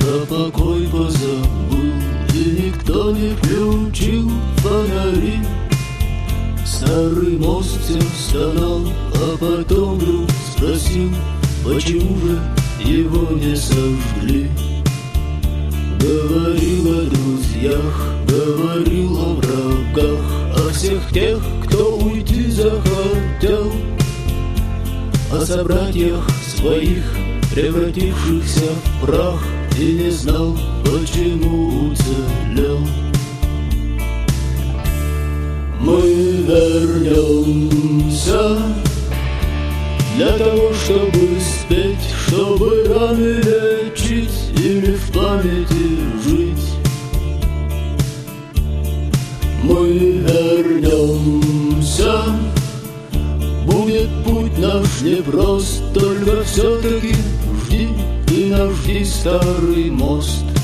про покой позабыл И никто не включил фонари. Старый мост всем стонал, а потом вдруг спросил Почему же его не сожгли? Говорил о друзьях, говорил о врагах О всех тех, кто уйти захотел. О собратьях своих, превратившихся в прах и не знал, почему уцелел. Мы вернемся для того, чтобы спеть, чтобы раны лечить или в памяти жить. Мы вернемся, будет путь наш непрост, только все-таки жди, ты наш жди старый мост.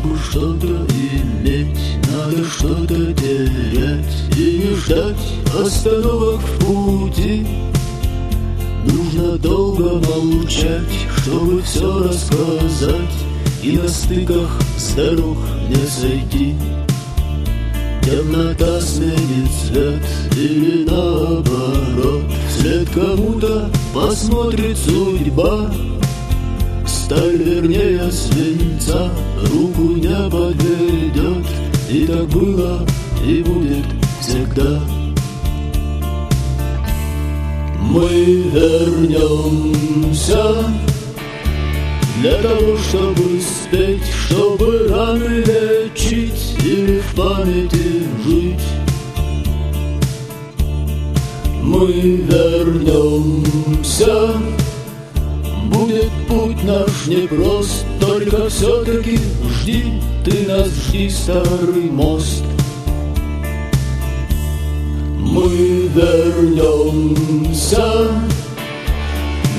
Чтобы что-то иметь, надо что-то терять. И не ждать остановок в пути. Нужно долго молчать, чтобы все рассказать. И на стыках дорог не сойти. Темнота сменит цвет или наоборот. Вслед кому-то посмотрит судьба Сталь вернее свинца руку не подведет И так было и будет всегда Мы вернемся для того, чтобы спеть, чтобы раны лечить или в памяти жить. Мы вернемся, будет путь наш непрост, только все-таки жди, ты нас жди, старый мост. Мы вернемся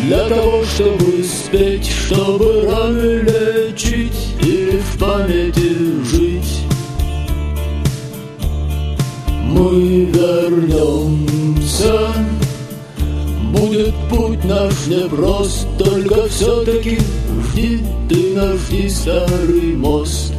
для того, чтобы спеть, чтобы раны лечить и в памяти жить. Мы вернемся, путь наш непрост, только все-таки жди, ты нас жди, старый мост.